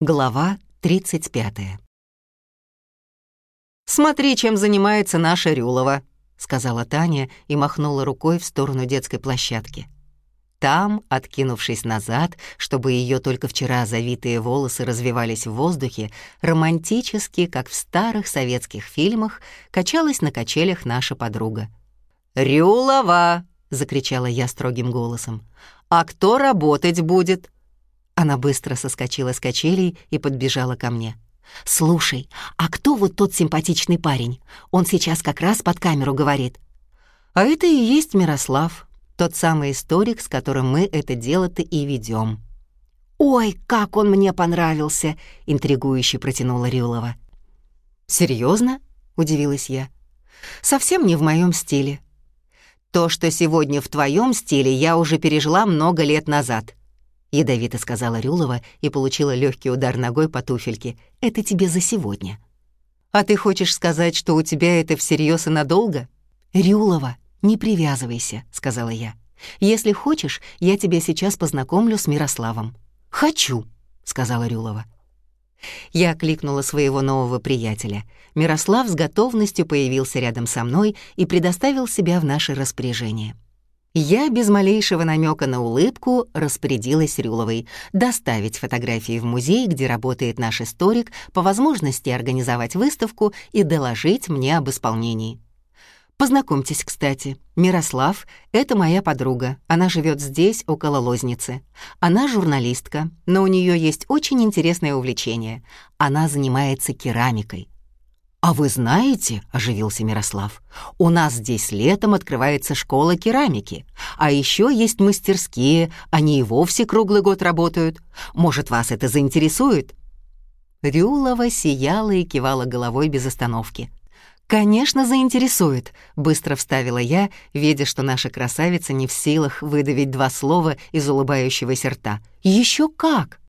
Глава 35. «Смотри, чем занимается наша Рюлова», — сказала Таня и махнула рукой в сторону детской площадки. Там, откинувшись назад, чтобы ее только вчера завитые волосы развивались в воздухе, романтически, как в старых советских фильмах, качалась на качелях наша подруга. «Рюлова!» — закричала я строгим голосом. «А кто работать будет?» Она быстро соскочила с качелей и подбежала ко мне. «Слушай, а кто вот тот симпатичный парень? Он сейчас как раз под камеру говорит». «А это и есть Мирослав, тот самый историк, с которым мы это дело-то и ведем. «Ой, как он мне понравился!» — интригующе протянула Рюлова. «Серьезно?» — удивилась я. «Совсем не в моем стиле. То, что сегодня в твоем стиле, я уже пережила много лет назад», ядовито сказала Рюлова и получила легкий удар ногой по туфельке. «Это тебе за сегодня». «А ты хочешь сказать, что у тебя это всерьез и надолго?» «Рюлова, не привязывайся», — сказала я. «Если хочешь, я тебя сейчас познакомлю с Мирославом». «Хочу», — сказала Рюлова. Я окликнула своего нового приятеля. Мирослав с готовностью появился рядом со мной и предоставил себя в наше распоряжение. Я без малейшего намека на улыбку распорядилась Рюловой доставить фотографии в музей, где работает наш историк, по возможности организовать выставку и доложить мне об исполнении. Познакомьтесь, кстати, Мирослав — это моя подруга, она живет здесь, около Лозницы. Она журналистка, но у нее есть очень интересное увлечение. Она занимается керамикой. «А вы знаете, — оживился Мирослав, — у нас здесь летом открывается школа керамики, а еще есть мастерские, они и вовсе круглый год работают. Может, вас это заинтересует?» Рюлова сияла и кивала головой без остановки. «Конечно, заинтересует», — быстро вставила я, видя, что наша красавица не в силах выдавить два слова из улыбающегося рта. «Еще как!»